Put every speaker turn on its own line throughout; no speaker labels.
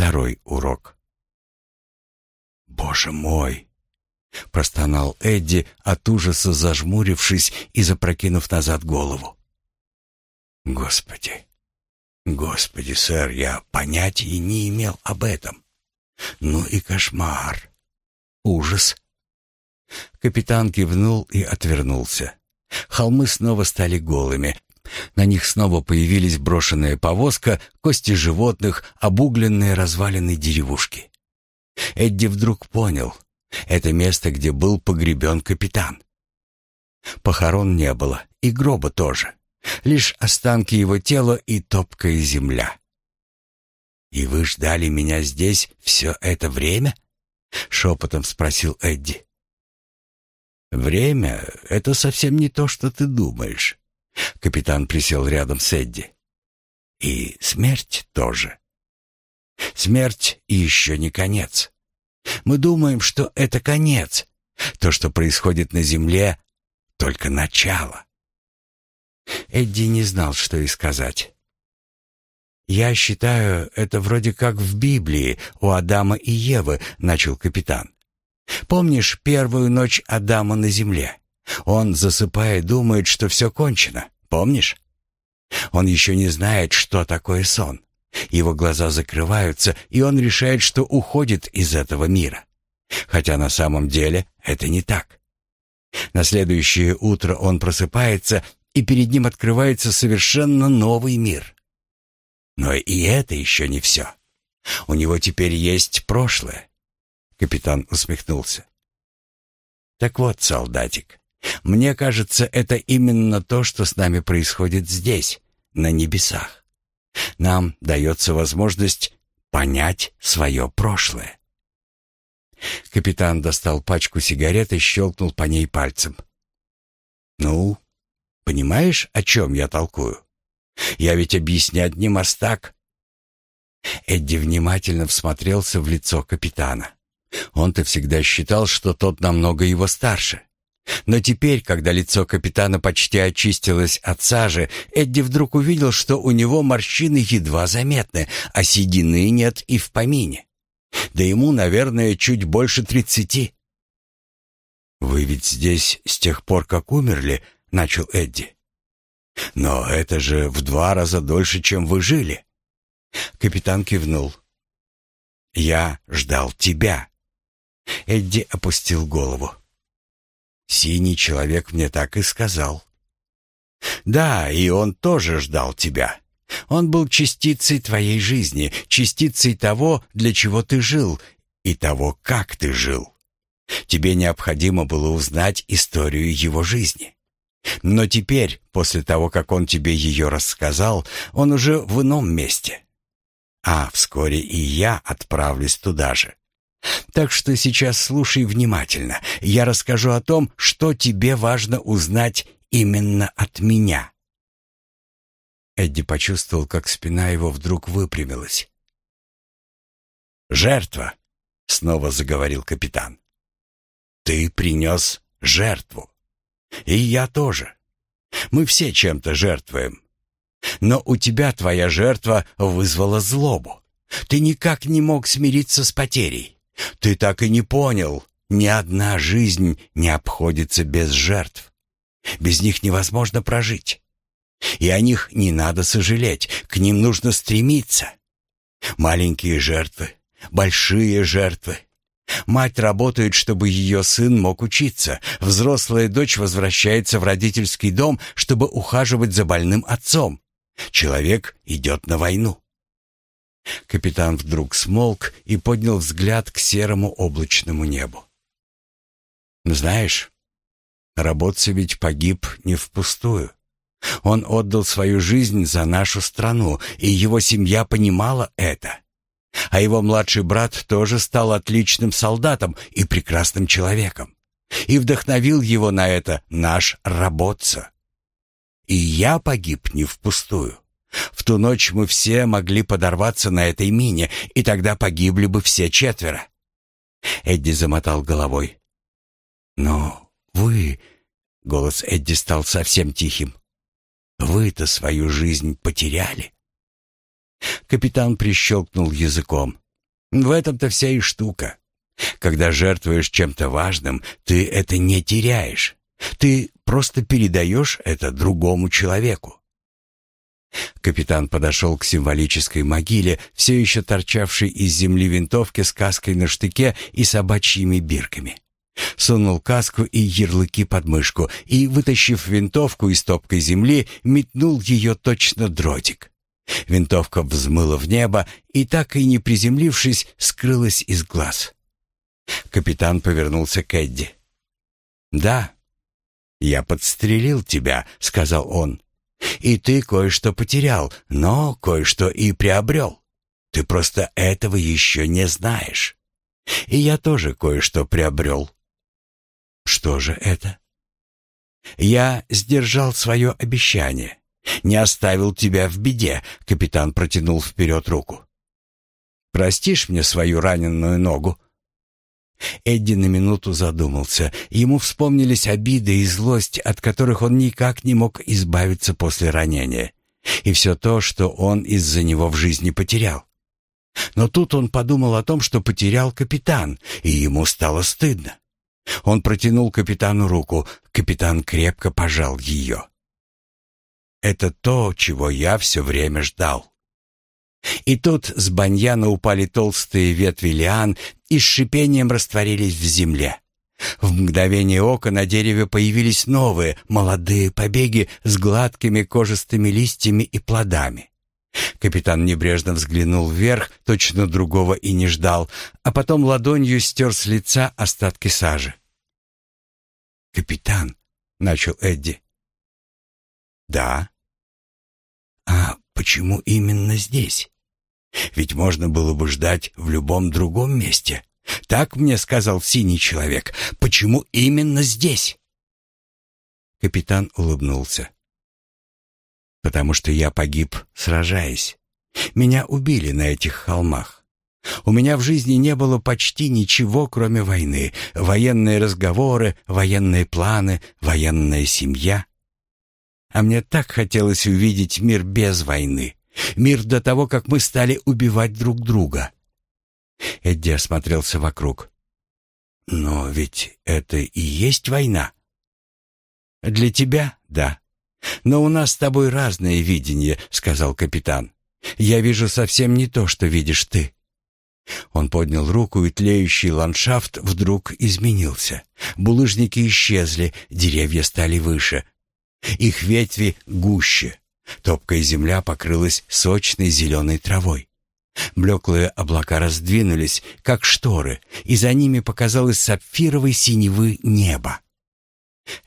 второй урок. «Боже мой!» — простонал Эдди, от ужаса зажмурившись и запрокинув назад голову. «Господи! Господи, сэр, я понятия не имел об этом. Ну и кошмар! Ужас!» Капитан кивнул и отвернулся. Холмы снова стали голыми. На них снова появились брошенная повозка, кости животных, обугленные развалины деревушки. Эдди вдруг понял — это место, где был погребен капитан. Похорон не было, и гроба тоже. Лишь останки его тела и топкая земля. «И вы ждали меня здесь все это время?» — шепотом спросил Эдди. «Время — это совсем не то, что ты думаешь». Капитан присел рядом с Эдди. «И смерть тоже. Смерть и еще не конец. Мы думаем, что это конец. То, что происходит на земле, только начало». Эдди не знал, что и сказать. «Я считаю, это вроде как в Библии у Адама и Евы», — начал капитан. Помнишь первую ночь Адама на земле? Он, засыпая, думает, что все кончено. Помнишь? Он еще не знает, что такое сон. Его глаза закрываются, и он решает, что уходит из этого мира. Хотя на самом деле это не так. На следующее утро он просыпается, и перед ним открывается совершенно новый мир. Но и это еще не все. У него теперь есть прошлое. Капитан усмехнулся. Так вот, солдатик, мне кажется, это именно то, что с нами происходит здесь, на небесах. Нам дается возможность понять свое прошлое. Капитан достал пачку сигарет и щелкнул по ней пальцем. «Ну, понимаешь, о чем я толкую? Я ведь объяснять не мастак». Эдди внимательно всмотрелся в лицо капитана. Он-то всегда считал, что тот намного его старше. Но теперь, когда лицо капитана почти очистилось от сажи, Эдди вдруг увидел, что у него морщины едва заметны, а седины нет и в помине. Да ему, наверное, чуть больше тридцати. «Вы ведь здесь с тех пор, как умерли?» — начал Эдди. «Но это же в два раза дольше, чем вы жили». Капитан кивнул. «Я ждал тебя», Эдди опустил голову. «Синий человек мне так и сказал». «Да, и он тоже ждал тебя. Он был частицей твоей жизни, частицей того, для чего ты жил, и того, как ты жил. Тебе необходимо было узнать историю его жизни. Но теперь, после того, как он тебе ее рассказал, он уже в ином месте. А вскоре и я отправлюсь туда же. Так что сейчас слушай внимательно. Я расскажу о том, что тебе важно узнать именно от меня. Эдди почувствовал, как спина его вдруг выпрямилась. «Жертва», — снова заговорил капитан. «Ты принес жертву. И я тоже. Мы все чем-то жертвуем. Но у тебя твоя жертва вызвала злобу. Ты никак не мог смириться с потерей. Ты так и не понял, ни одна жизнь не обходится без жертв. Без них невозможно прожить. И о них не надо сожалеть, к ним нужно стремиться. Маленькие жертвы, большие жертвы. Мать работает, чтобы ее сын мог учиться. Взрослая дочь возвращается в родительский дом, чтобы ухаживать за больным отцом. Человек идет на войну. Капитан вдруг смолк и поднял взгляд к серому облачному небу. «Знаешь, Работца ведь погиб не впустую. Он отдал свою жизнь за нашу страну, и его семья понимала это. А его младший брат тоже стал отличным солдатом и прекрасным человеком. И вдохновил его на это наш работца. И я погиб не впустую. В ту ночь мы все могли подорваться на этой мине, и тогда погибли бы все четверо. Эдди замотал головой. «Но вы...» — голос Эдди стал совсем тихим. «Вы-то свою жизнь потеряли». Капитан прищелкнул языком. В этом-то вся и штука. Когда жертвуешь чем-то важным, ты это не теряешь. Ты просто передаешь это другому человеку. Капитан подошел к символической могиле, все еще торчавшей из земли винтовки с каской на штыке и собачьими бирками. Сунул каску и ярлыки под мышку и, вытащив винтовку из топкой земли, метнул ее точно дротик. Винтовка взмыла в небо и, так и не приземлившись, скрылась из глаз. Капитан повернулся к Эдди. «Да, я подстрелил тебя», — сказал он. «И ты кое-что потерял, но кое-что и приобрел. Ты просто этого еще не знаешь. И я тоже кое-что приобрел». «Что же это?» «Я сдержал свое обещание. Не оставил тебя в беде», — капитан протянул вперед руку. «Простишь мне свою раненую ногу?» Эдди на минуту задумался. Ему вспомнились обиды и злость, от которых он никак не мог избавиться после ранения. И все то, что он из-за него в жизни потерял. Но тут он подумал о том, что потерял капитан, и ему стало стыдно. Он протянул капитану руку. Капитан крепко пожал ее. «Это то, чего я все время ждал». И тут с баньяна упали толстые ветви лиан и с шипением растворились в земле. В мгновение ока на дереве появились новые, молодые побеги с гладкими кожистыми листьями и плодами. Капитан небрежно взглянул вверх, точно другого и не ждал, а потом ладонью стер с лица остатки сажи. «Капитан», — начал Эдди. «Да». «А почему именно здесь? Ведь можно было бы ждать в любом другом месте. Так мне сказал синий человек. Почему именно здесь?» Капитан улыбнулся. «Потому что я погиб, сражаясь. Меня убили на этих холмах. У меня в жизни не было почти ничего, кроме войны. Военные разговоры, военные планы, военная семья. А мне так хотелось увидеть мир без войны. Мир до того, как мы стали убивать друг друга. Эдди осмотрелся вокруг. Но ведь это и есть война. Для тебя — да. Но у нас с тобой разное видение, сказал капитан. Я вижу совсем не то, что видишь ты. Он поднял руку, и тлеющий ландшафт вдруг изменился. Булыжники исчезли, деревья стали выше. Их ветви гуще. Топкая земля покрылась сочной зеленой травой. Блеклые облака раздвинулись, как шторы, и за ними показалось сапфировой синевы небо.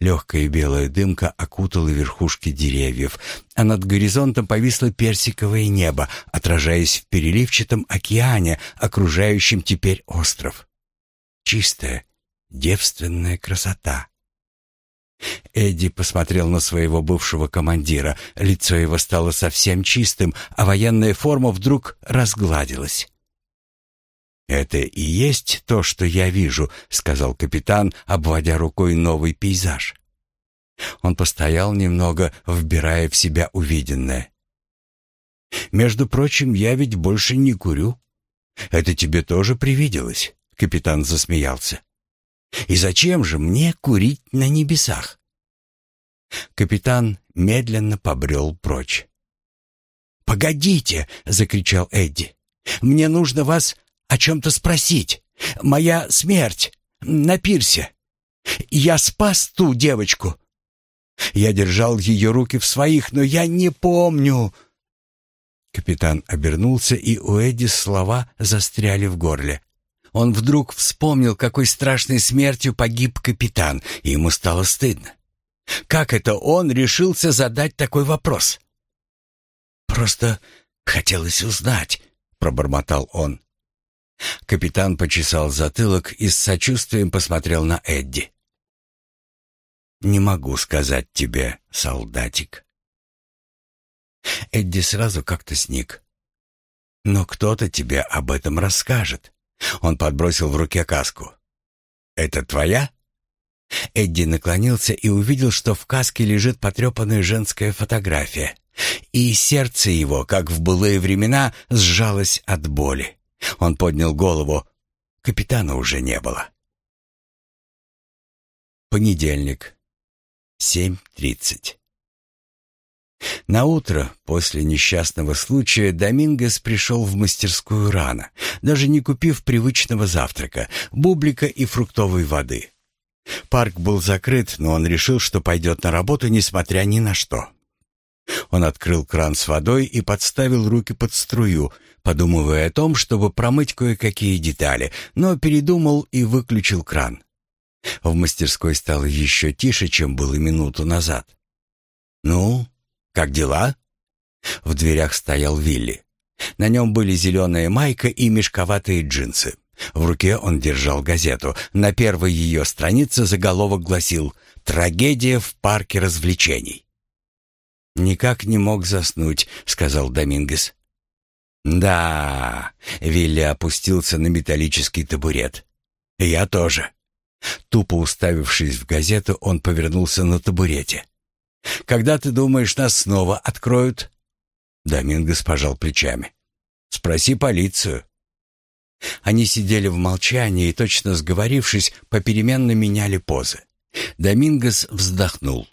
Легкая белая дымка окутала верхушки деревьев, а над горизонтом повисло персиковое небо, отражаясь в переливчатом океане, окружающем теперь остров. Чистая, девственная красота. Эдди посмотрел на своего бывшего командира. Лицо его стало совсем чистым, а военная форма вдруг разгладилась. «Это и есть то, что я вижу», — сказал капитан, обводя рукой новый пейзаж. Он постоял немного, вбирая в себя увиденное. «Между прочим, я ведь больше не курю. Это тебе тоже привиделось?» — капитан засмеялся. «И зачем же мне курить на небесах?» Капитан медленно побрел прочь. «Погодите!» — закричал Эдди. «Мне нужно вас о чем-то спросить. Моя смерть на пирсе. Я спас ту девочку. Я держал ее руки в своих, но я не помню...» Капитан обернулся, и у Эдди слова застряли в горле. Он вдруг вспомнил, какой страшной смертью погиб капитан, и ему стало стыдно. Как это он решился задать такой вопрос? «Просто хотелось узнать», — пробормотал он. Капитан почесал затылок и с сочувствием посмотрел на Эдди. «Не могу сказать тебе, солдатик». Эдди сразу как-то сник. «Но кто-то тебе об этом расскажет». Он подбросил в руке каску. «Это твоя?» Эдди наклонился и увидел, что в каске лежит потрепанная женская фотография. И сердце его, как в былые времена, сжалось от боли. Он поднял голову. Капитана уже не было. Понедельник. 7.30. На утро после несчастного случая Домингес пришел в мастерскую рано, даже не купив привычного завтрака, бублика и фруктовой воды. Парк был закрыт, но он решил, что пойдет на работу, несмотря ни на что. Он открыл кран с водой и подставил руки под струю, подумывая о том, чтобы промыть кое-какие детали, но передумал и выключил кран. В мастерской стало еще тише, чем было минуту назад. «Ну, как дела?» В дверях стоял Вилли. На нем были зеленая майка и мешковатые джинсы. В руке он держал газету. На первой ее странице заголовок гласил «Трагедия в парке развлечений». «Никак не мог заснуть», — сказал Домингес. «Да...» — Вилли опустился на металлический табурет. «Я тоже». Тупо уставившись в газету, он повернулся на табурете. «Когда ты думаешь, нас снова откроют?» Домингос пожал плечами. «Спроси полицию». Они сидели в молчании и, точно сговорившись, попеременно меняли позы. Домингос вздохнул.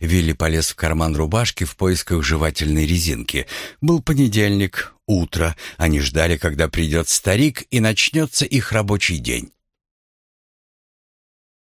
Вилли полез в карман рубашки в поисках жевательной резинки. Был понедельник, утро. Они ждали, когда придет старик, и начнется их рабочий день.